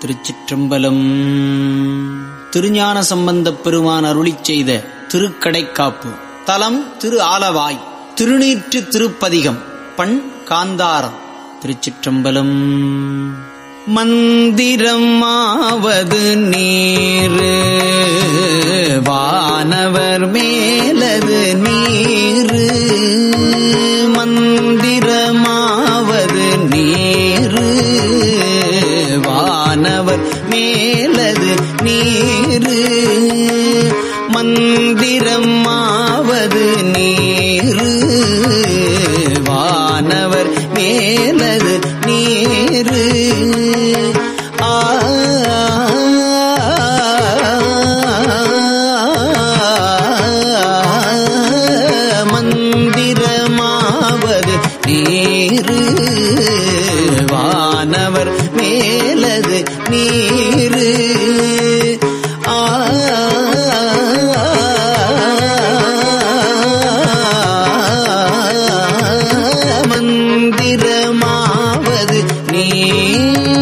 திருச்சிற்றம்பலம். திருஞான சம்பந்தப் பெருமான் அருளி செய்த திருக்கடைக்காப்பு. தலம் திரு ஆலவாய் திருநீற்று திருப்பதிகம் பண் காந்தாரம் திருச்சிற்றம்பலம். மந்திரமாவது நீரு வானவர் மேலது நீரு. Mm.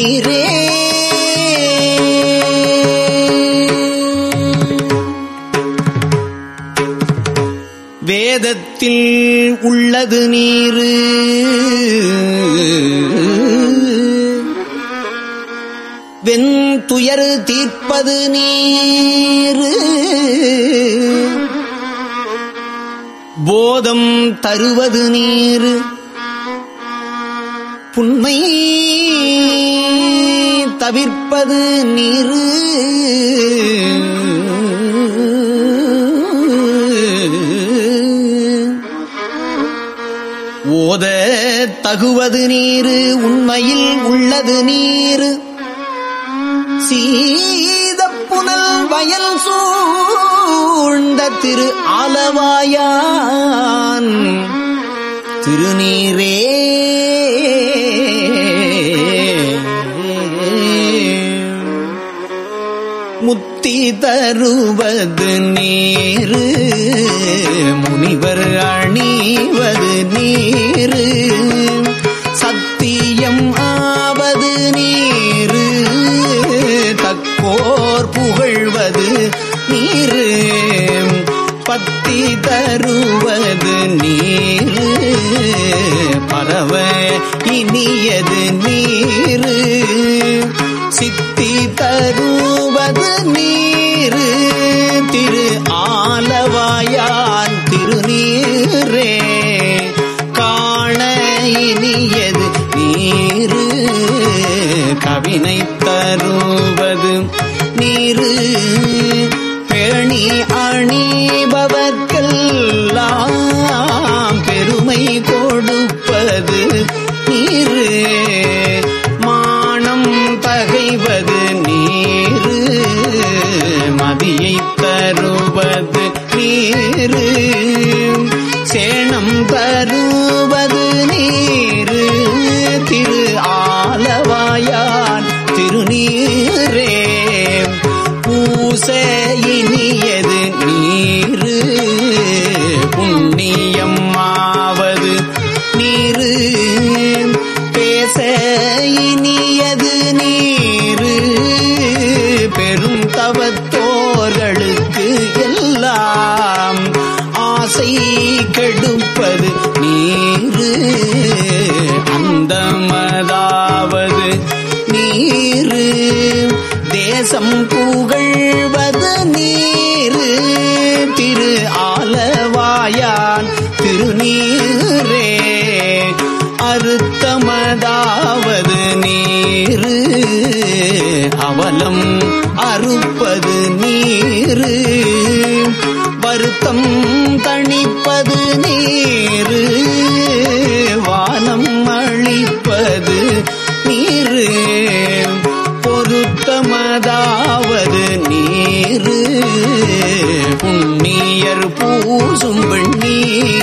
நீரே. வேதத்தில் உள்ளது நீரு. வெண்துயர் தீர்ப்பது நீரு. போதம் தருவது நீர். புன்மை தவிர்ப்பது நீரு ஓத தகுவது நீரு உண்மையில் உள்ளது நீரு சீத புனல் வயல் சூழ்ந்த திரு ஆலவாயான். திருநீரே தருவது நீரு. முனிவர் அணிவது நீரு. சத்தியம் ஆவது நீரு. தக்கோர் புகழ்வது நீரு. பத்தி தருவது நீரு. பரவ இனியது நீரு. சித்தி தருவது திரு ஆலவாயான் திருநீரே காண இனியது நீரு. கவினை தருவது நீரு. பேணி அணிபவர்க்கெல்லாம் பெருமை கொடுப்பது நீரு. மானம் பகைவது நீரு. மதியை தருவது நீரு. சேணம் தருவது நீரு. திரு ஆலவாயான் திருநீரே. பூச இனியது நீரு. புண்ணியம் ஆவது நீரு. பேச இனி தேசம் புகழ்வது நீரு. திரு ஆலவாயான் திருநீரே. அறுத்தமதாவது நீரு. அவலம் அறுப்பது நீரு. வருத்தம் பூசும் வெண்ணீரு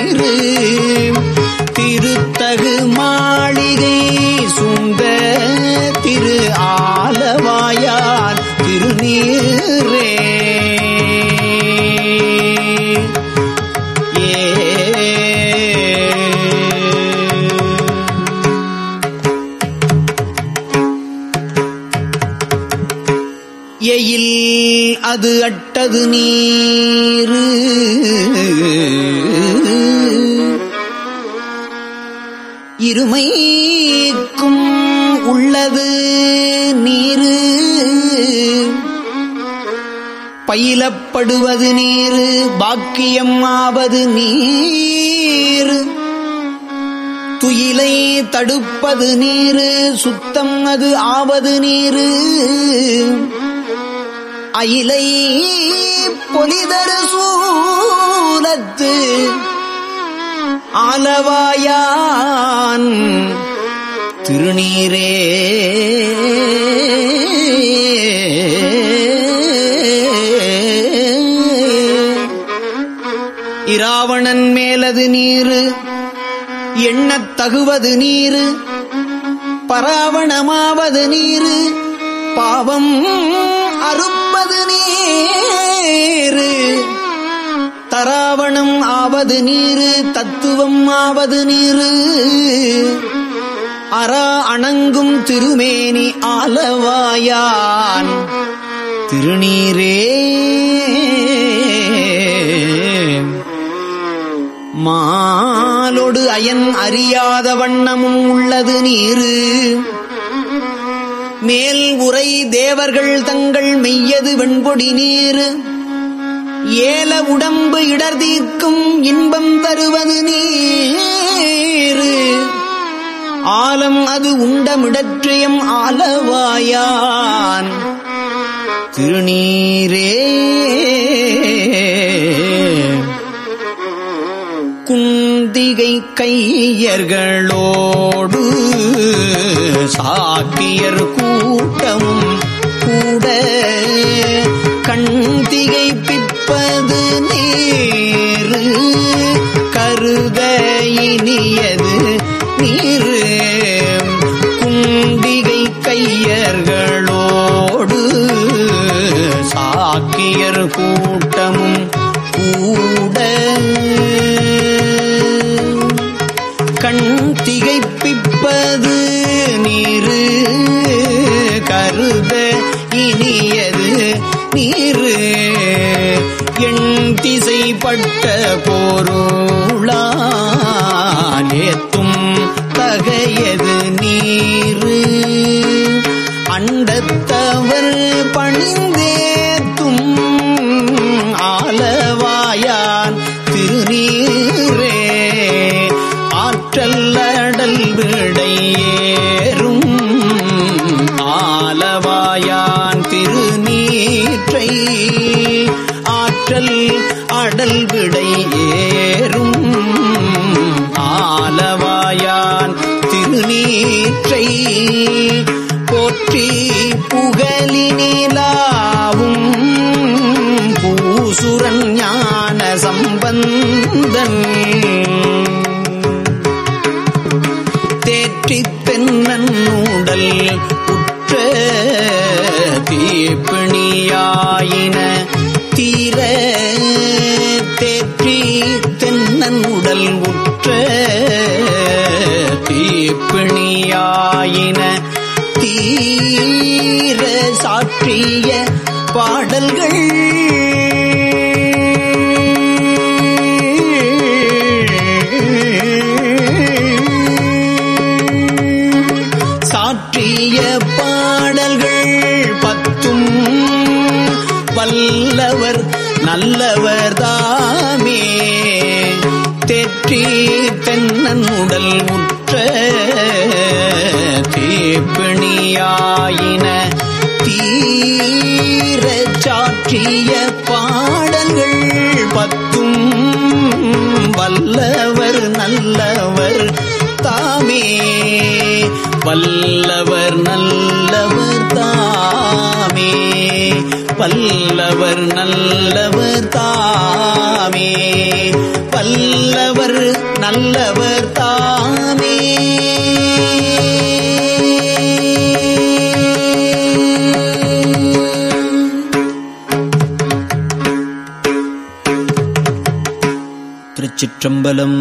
எயில் அது அட்டது நீர். இருமைக்கும் உள்ளது நீர். பயிலப்படுவது நீர் பாக்கியம் ஆவது நீர். துயிலை தடுப்பது நீர் சுத்தம் அது ஆவது நீர். அயிலை பொலிதரு சூலத்து ஆலவாயான் திருநீரே. இராவணன் மேலது நீரு எண்ணத் தகுவது நீரு பராவணமாவது நீரு பாவம் ஆவது நீரு. தராவணம் ஆவது நீரு தத்துவம் ஆவது நீரு. அரா அணங்கும் திருமேனி ஆலவாயான். திருநீரே. மாலொடு அயன் அறியாத வண்ணமும் உள்ளது நீரு. மேல் உரை தேவர்கள் தங்கள் மெய்யது வெண்பொடி நீர். ஏல உடம்பு இடர் தீர்க்கும் இன்பம் தருவது நீர். ஆலம் அது உண்டமிடற்றியம் ஆலவாயான். திருநீரே கையர்களோடு சாக்கியர் கூட்டமும் கூட இனியது நீரு. எண் திசைப்பட்ட பொருளாலேத்தும் தகையது நீரு. அண்டத்தவர் பணி சம்பந்தன் தேற்றி தென்னன் உடல் உற்ற தீப்பிணியாயின. தீர தேற்றி தென்னன் உடல் உற்ற தீப்பிணியாயின. தீர சாற்றிய பாடல்கள் நல்லவர் தாமே தெற்றி தென்னன் உடல் உற்ற தீப்பிணியாயின. தீர சாற்றிய பாடல்கள் பத்தும் வல்லவர் நல்லவர் தாமே. வல்லவர் நல்லவர் தாமே. பல்லவர் நல்லவர் தாமே. பல்லவர் நல்லவர் தாமே. திருச்சிற்றம்பலம்